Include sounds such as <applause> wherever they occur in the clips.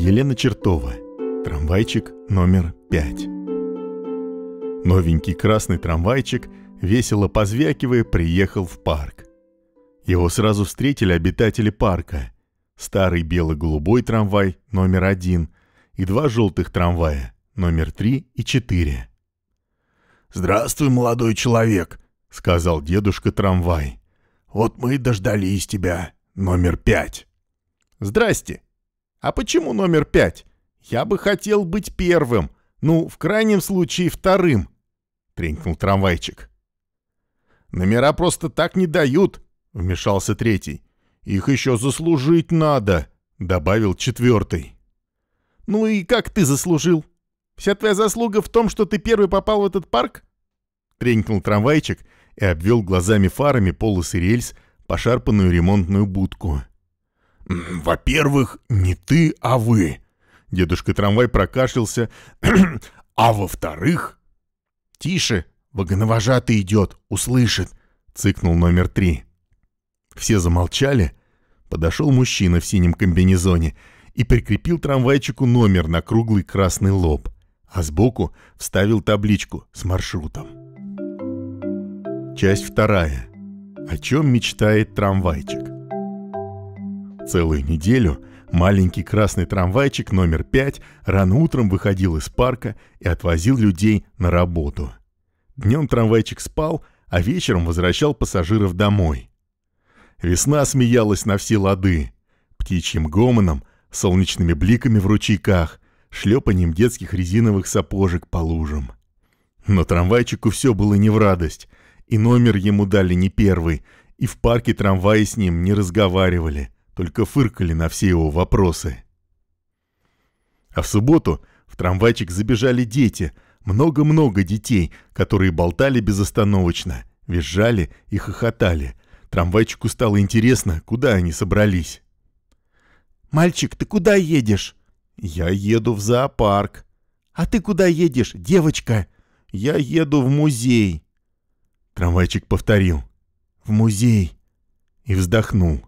Елена Чертова. Трамвайчик номер пять. Новенький красный трамвайчик, весело позвякивая, приехал в парк. Его сразу встретили обитатели парка. Старый бело-голубой трамвай номер один и два желтых трамвая номер три и четыре. «Здравствуй, молодой человек», — сказал дедушка трамвай. «Вот мы и дождались тебя, номер пять». «Здрасте. А почему номер пять? Я бы хотел быть первым, ну, в крайнем случае, вторым», — тренькнул трамвайчик. «Номера просто так не дают», — вмешался третий. «Их еще заслужить надо», — добавил четвертый. «Ну и как ты заслужил? Вся твоя заслуга в том, что ты первый попал в этот парк?» Тренькнул трамвайчик и обвел глазами фарами полосы рельс, пошарпанную ремонтную будку. «Во-первых, не ты, а вы». Дедушка трамвай прокашлялся. «А во-вторых...» «Тише, вагоновожатый идет, услышит», — цыкнул номер три. Все замолчали. Подошел мужчина в синем комбинезоне и прикрепил трамвайчику номер на круглый красный лоб, а сбоку вставил табличку с маршрутом. Часть вторая. О чем мечтает трамвайчик? Целую неделю маленький красный трамвайчик номер 5 рано утром выходил из парка и отвозил людей на работу. Днем трамвайчик спал, а вечером возвращал пассажиров домой. Весна смеялась на все лады. Птичьим гомоном, солнечными бликами в ручейках, шлепанием детских резиновых сапожек по лужам. Но трамвайчику все было не в радость — и номер ему дали не первый, и в парке трамваи с ним не разговаривали, только фыркали на все его вопросы. А в субботу в трамвайчик забежали дети, много-много детей, которые болтали безостановочно, визжали и хохотали. Трамвайчику стало интересно, куда они собрались. «Мальчик, ты куда едешь?» «Я еду в зоопарк». «А ты куда едешь, девочка?» «Я еду в музей». Трамвайчик повторил «В музей» и вздохнул.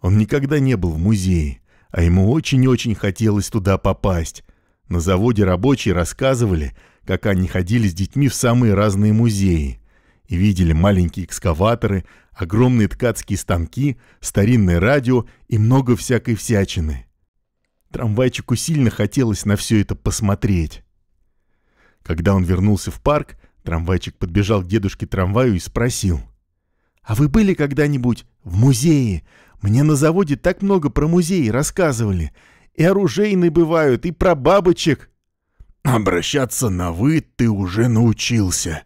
Он никогда не был в музее, а ему очень-очень хотелось туда попасть. На заводе рабочие рассказывали, как они ходили с детьми в самые разные музеи и видели маленькие экскаваторы, огромные ткацкие станки, старинное радио и много всякой всячины. Трамвайчику сильно хотелось на все это посмотреть. Когда он вернулся в парк, Трамвайчик подбежал к дедушке трамваю и спросил. «А вы были когда-нибудь в музее? Мне на заводе так много про музеи рассказывали. И оружейные бывают, и про бабочек». «Обращаться на «вы» ты уже научился.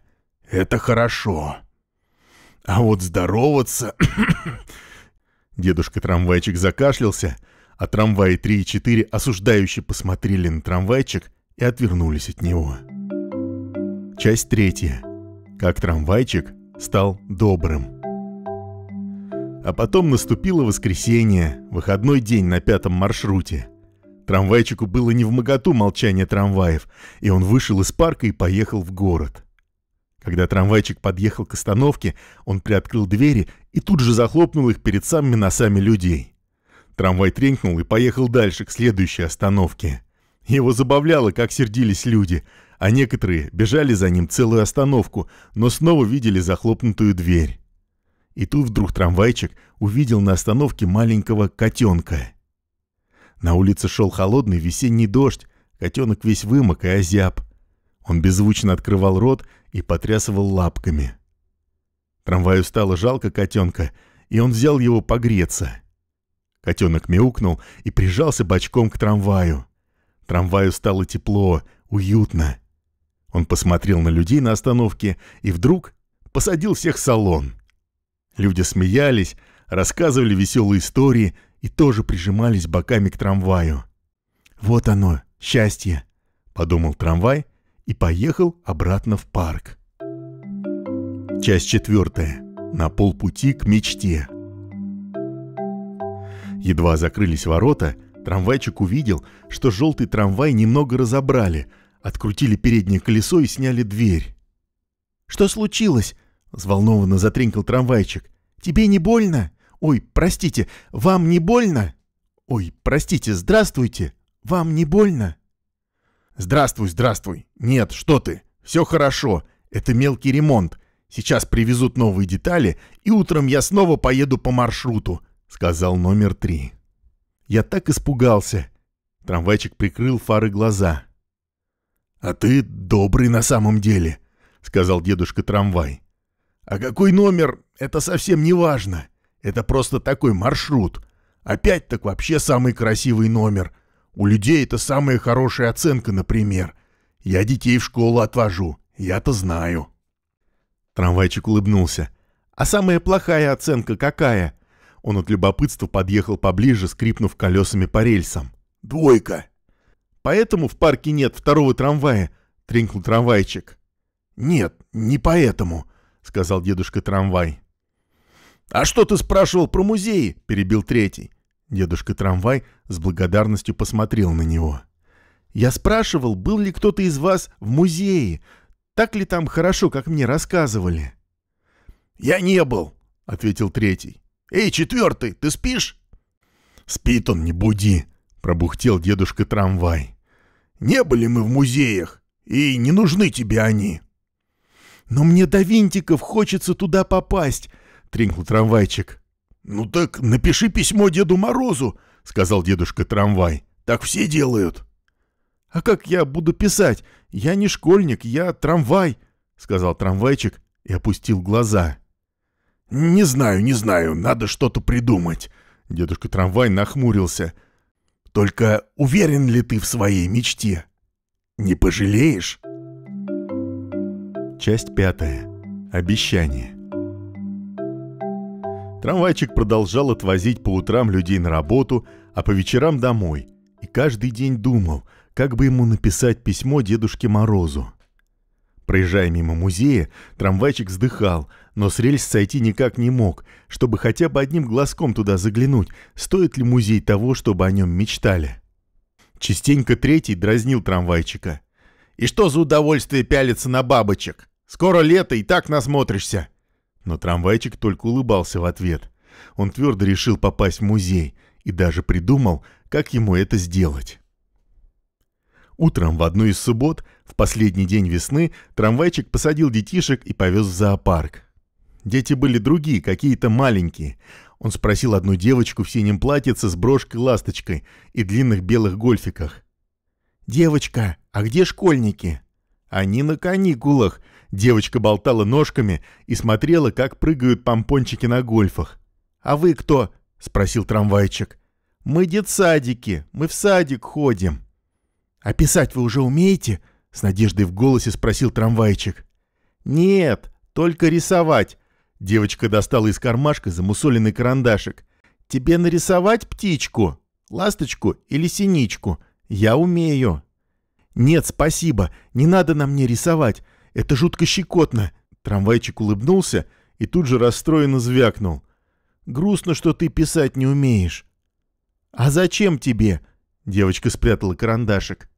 Это хорошо. А вот здороваться...» <coughs> Дедушка-трамвайчик закашлялся, а трамваи 3 и 4 осуждающе посмотрели на трамвайчик и отвернулись от него. Часть третья. Как трамвайчик стал добрым. А потом наступило воскресенье, выходной день на пятом маршруте. Трамвайчику было не в моготу молчание трамваев, и он вышел из парка и поехал в город. Когда трамвайчик подъехал к остановке, он приоткрыл двери и тут же захлопнул их перед самыми носами людей. Трамвай тренькнул и поехал дальше, к следующей остановке. Его забавляло, как сердились люди — а некоторые бежали за ним целую остановку, но снова видели захлопнутую дверь. И тут вдруг трамвайчик увидел на остановке маленького котенка. На улице шел холодный весенний дождь, котенок весь вымок и озяб. Он беззвучно открывал рот и потрясывал лапками. Трамваю стало жалко котенка, и он взял его погреться. Котенок мяукнул и прижался бочком к трамваю. Трамваю стало тепло, уютно. Он посмотрел на людей на остановке и вдруг посадил всех в салон. Люди смеялись, рассказывали веселые истории и тоже прижимались боками к трамваю. «Вот оно, счастье!» — подумал трамвай и поехал обратно в парк. Часть четвертая. На полпути к мечте. Едва закрылись ворота, трамвайчик увидел, что желтый трамвай немного разобрали — Открутили переднее колесо и сняли дверь. «Что случилось?» — взволнованно затренькал трамвайчик. «Тебе не больно? Ой, простите, вам не больно?» «Ой, простите, здравствуйте! Вам не больно?» «Здравствуй, здравствуй! Нет, что ты! Все хорошо! Это мелкий ремонт. Сейчас привезут новые детали, и утром я снова поеду по маршруту», — сказал номер три. Я так испугался. Трамвайчик прикрыл фары глаза. «А ты добрый на самом деле», — сказал дедушка трамвай. «А какой номер, это совсем не важно. Это просто такой маршрут. Опять так вообще самый красивый номер. У людей это самая хорошая оценка, например. Я детей в школу отвожу, я-то знаю». Трамвайчик улыбнулся. «А самая плохая оценка какая?» Он от любопытства подъехал поближе, скрипнув колесами по рельсам. «Двойка!» «Поэтому в парке нет второго трамвая?» — тренькнул трамвайчик. «Нет, не поэтому», — сказал дедушка трамвай. «А что ты спрашивал про музеи?» — перебил третий. Дедушка трамвай с благодарностью посмотрел на него. «Я спрашивал, был ли кто-то из вас в музее, так ли там хорошо, как мне рассказывали?» «Я не был», — ответил третий. «Эй, четвертый, ты спишь?» «Спит он, не буди», — пробухтел дедушка трамвай. «Не были мы в музеях, и не нужны тебе они». «Но мне до винтиков хочется туда попасть», — тринкнул трамвайчик. «Ну так напиши письмо Деду Морозу», — сказал дедушка трамвай. «Так все делают». «А как я буду писать? Я не школьник, я трамвай», — сказал трамвайчик и опустил глаза. «Не знаю, не знаю, надо что-то придумать». Дедушка трамвай нахмурился. «Только уверен ли ты в своей мечте? Не пожалеешь?» Часть пятая. Обещание. Трамвайчик продолжал отвозить по утрам людей на работу, а по вечерам домой. И каждый день думал, как бы ему написать письмо Дедушке Морозу. Проезжая мимо музея, трамвайчик вздыхал, но с рельс сойти никак не мог, чтобы хотя бы одним глазком туда заглянуть, стоит ли музей того, чтобы о нем мечтали. Частенько третий дразнил трамвайчика. «И что за удовольствие пялиться на бабочек? Скоро лето, и так насмотришься!» Но трамвайчик только улыбался в ответ. Он твердо решил попасть в музей и даже придумал, как ему это сделать. Утром в одну из суббот, в последний день весны, трамвайчик посадил детишек и повез в зоопарк. Дети были другие, какие-то маленькие. Он спросил одну девочку в синем платьице с брошкой-ласточкой и длинных белых гольфиках. «Девочка, а где школьники?» «Они на каникулах», Девочка болтала ножками и смотрела, как прыгают помпончики на гольфах. «А вы кто?» — спросил трамвайчик. «Мы детсадики, мы в садик ходим». «А писать вы уже умеете?» — с надеждой в голосе спросил трамвайчик. «Нет, только рисовать». Девочка достала из кармашка замусоленный карандашик. «Тебе нарисовать птичку, ласточку или синичку? Я умею». «Нет, спасибо, не надо на мне рисовать. Это жутко щекотно». Трамвайчик улыбнулся и тут же расстроенно звякнул. «Грустно, что ты писать не умеешь». «А зачем тебе?» Девочка спрятала карандашик.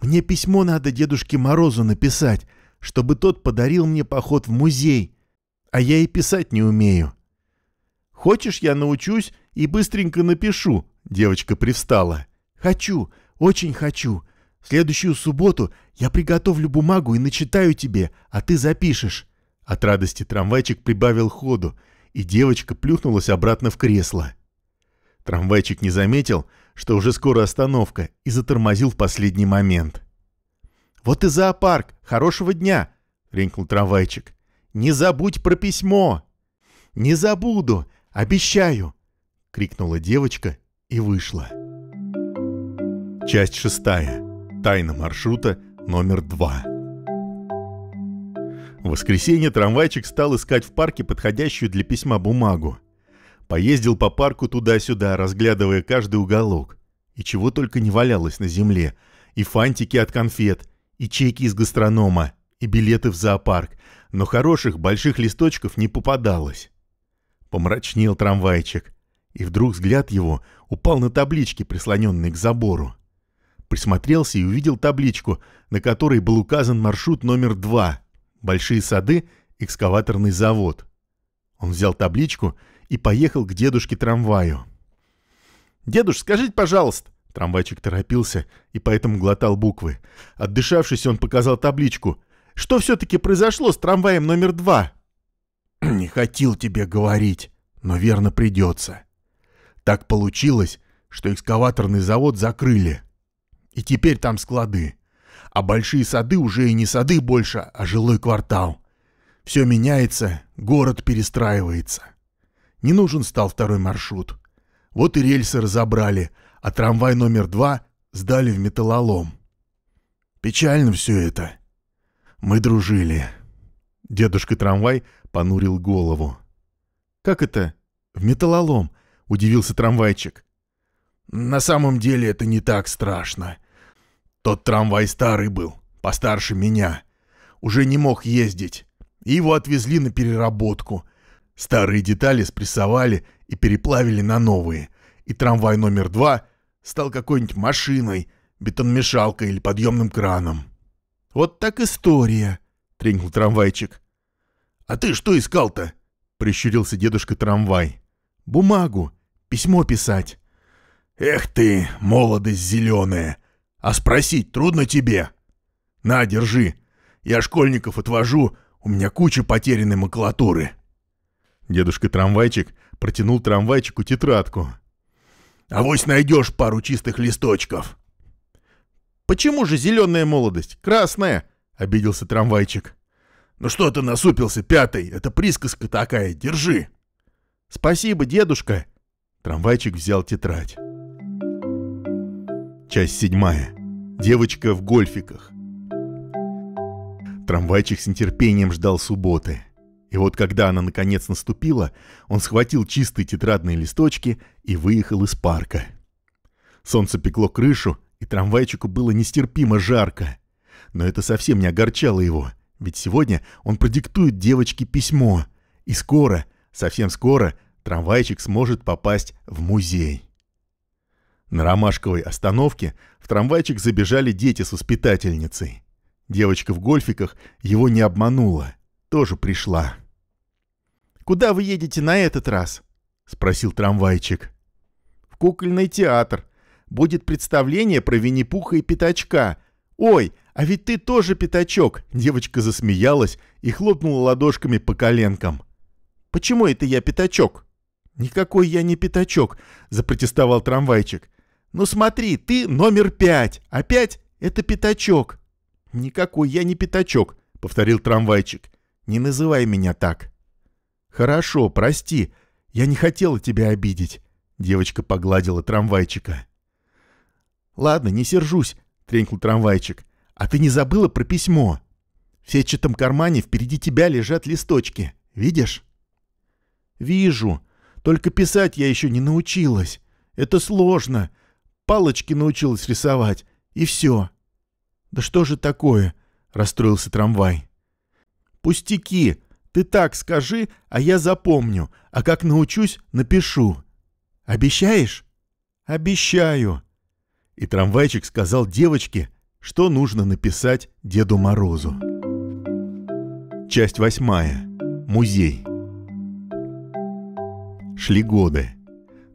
«Мне письмо надо Дедушке Морозу написать, чтобы тот подарил мне поход в музей. А я и писать не умею». «Хочешь, я научусь и быстренько напишу?» Девочка привстала. «Хочу, очень хочу. В следующую субботу я приготовлю бумагу и начитаю тебе, а ты запишешь». От радости трамвайчик прибавил ходу, и девочка плюхнулась обратно в кресло. Трамвайчик не заметил, что уже скоро остановка, и затормозил в последний момент. «Вот и зоопарк! Хорошего дня!» — ренькнул трамвайчик. «Не забудь про письмо!» «Не забуду! Обещаю!» — крикнула девочка и вышла. Часть шестая. Тайна маршрута номер два. В воскресенье трамвайчик стал искать в парке подходящую для письма бумагу. Поездил по парку туда-сюда, разглядывая каждый уголок. И чего только не валялось на земле. И фантики от конфет, и чеки из гастронома, и билеты в зоопарк. Но хороших больших листочков не попадалось. Помрачнел трамвайчик. И вдруг взгляд его упал на таблички, прислоненные к забору присмотрелся и увидел табличку, на которой был указан маршрут номер два «Большие сады, экскаваторный завод». Он взял табличку и поехал к дедушке трамваю. Дедуш, скажите, пожалуйста. Трамвайчик торопился и поэтому глотал буквы. Отдышавшись, он показал табличку. Что все-таки произошло с трамваем номер два? Не хотел тебе говорить, но верно придется. Так получилось, что экскаваторный завод закрыли. И теперь там склады. А большие сады уже и не сады больше, а жилой квартал. Все меняется, город перестраивается. Не нужен стал второй маршрут. Вот и рельсы разобрали, а трамвай номер два сдали в металлолом. Печально все это. Мы дружили. Дедушка-трамвай понурил голову. «Как это? В металлолом?» — удивился трамвайчик. «На самом деле это не так страшно. Тот трамвай старый был, постарше меня. Уже не мог ездить. И его отвезли на переработку. Старые детали спрессовали и переплавили на новые. И трамвай номер два стал какой-нибудь машиной, бетонмешалкой или подъемным краном. «Вот так история», — тренькнул трамвайчик. «А ты что искал-то?» — прищурился дедушка-трамвай. «Бумагу, письмо писать». «Эх ты, молодость зеленая! А спросить трудно тебе?» «На, держи. Я школьников отвожу, у меня куча потерянной макулатуры». Дедушка-трамвайчик протянул трамвайчику тетрадку. «Авось найдешь пару чистых листочков». «Почему же зеленая молодость? Красная!» — обиделся трамвайчик. «Ну что ты насупился, пятый? Это присказка такая, держи!» «Спасибо, дедушка!» Трамвайчик взял тетрадь. Часть седьмая. Девочка в гольфиках. Трамвайчик с нетерпением ждал субботы. И вот когда она наконец наступила, он схватил чистые тетрадные листочки и выехал из парка. Солнце пекло крышу, и трамвайчику было нестерпимо жарко. Но это совсем не огорчало его, ведь сегодня он продиктует девочке письмо, и скоро, совсем скоро, трамвайчик сможет попасть в музей. На Ромашковой остановке в трамвайчик забежали дети с воспитательницей. Девочка в гольфиках его не обманула, тоже пришла. «Куда вы едете на этот раз?» — спросил трамвайчик. «В кукольный театр. Будет представление про Винни-Пуха и Пятачка. Ой, а ведь ты тоже Пятачок!» Девочка засмеялась и хлопнула ладошками по коленкам. «Почему это я Пятачок?» «Никакой я не Пятачок», — запротестовал трамвайчик. «Ну смотри, ты номер пять, а пять — это Пятачок». «Никакой я не Пятачок», — повторил трамвайчик. «Не называй меня так». «Хорошо, прости. Я не хотела тебя обидеть». Девочка погладила трамвайчика. «Ладно, не сержусь», — тренькнул трамвайчик. «А ты не забыла про письмо? В сетчатом кармане впереди тебя лежат листочки. Видишь?» «Вижу. Только писать я еще не научилась. Это сложно. Палочки научилась рисовать. И все». «Да что же такое?» — расстроился трамвай. «Пустяки. Ты так скажи, а я запомню, а как научусь, напишу. Обещаешь? Обещаю. И трамвайчик сказал девочке, что нужно написать Деду Морозу. Часть восьмая. Музей. Шли годы.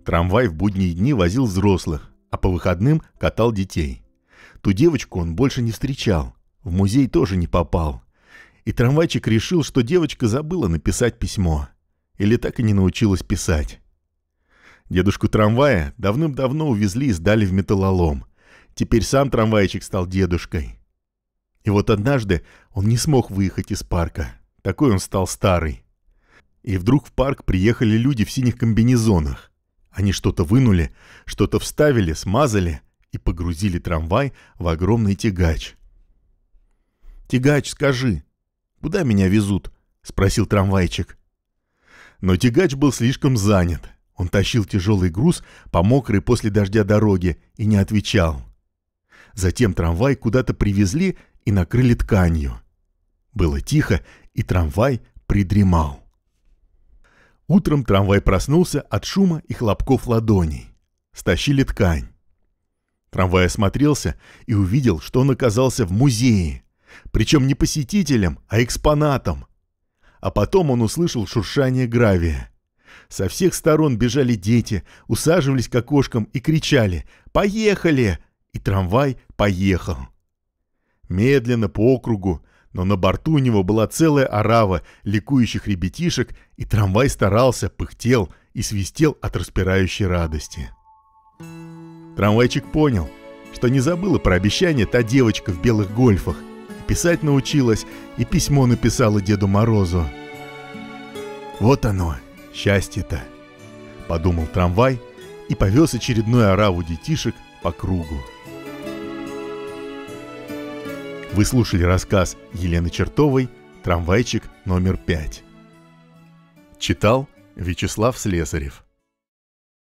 Трамвай в будние дни возил взрослых, а по выходным катал детей. Ту девочку он больше не встречал, в музей тоже не попал и трамвайчик решил, что девочка забыла написать письмо. Или так и не научилась писать. Дедушку трамвая давным-давно увезли и сдали в металлолом. Теперь сам трамвайчик стал дедушкой. И вот однажды он не смог выехать из парка. Такой он стал старый. И вдруг в парк приехали люди в синих комбинезонах. Они что-то вынули, что-то вставили, смазали и погрузили трамвай в огромный тягач. «Тягач, скажи, «Куда меня везут?» — спросил трамвайчик. Но тягач был слишком занят. Он тащил тяжелый груз по мокрой после дождя дороге и не отвечал. Затем трамвай куда-то привезли и накрыли тканью. Было тихо, и трамвай придремал. Утром трамвай проснулся от шума и хлопков ладоней. Стащили ткань. Трамвай осмотрелся и увидел, что он оказался в музее. Причем не посетителем, а экспонатом. А потом он услышал шуршание гравия. Со всех сторон бежали дети, усаживались к окошкам и кричали «Поехали!» И трамвай поехал. Медленно по округу, но на борту у него была целая орава ликующих ребятишек, и трамвай старался, пыхтел и свистел от распирающей радости. Трамвайчик понял, что не забыла про обещание та девочка в белых гольфах, писать научилась, и письмо написала Деду Морозу. «Вот оно, счастье-то!» — подумал трамвай и повез очередную ораву детишек по кругу. Вы слушали рассказ Елены Чертовой «Трамвайчик номер пять». Читал Вячеслав Слесарев.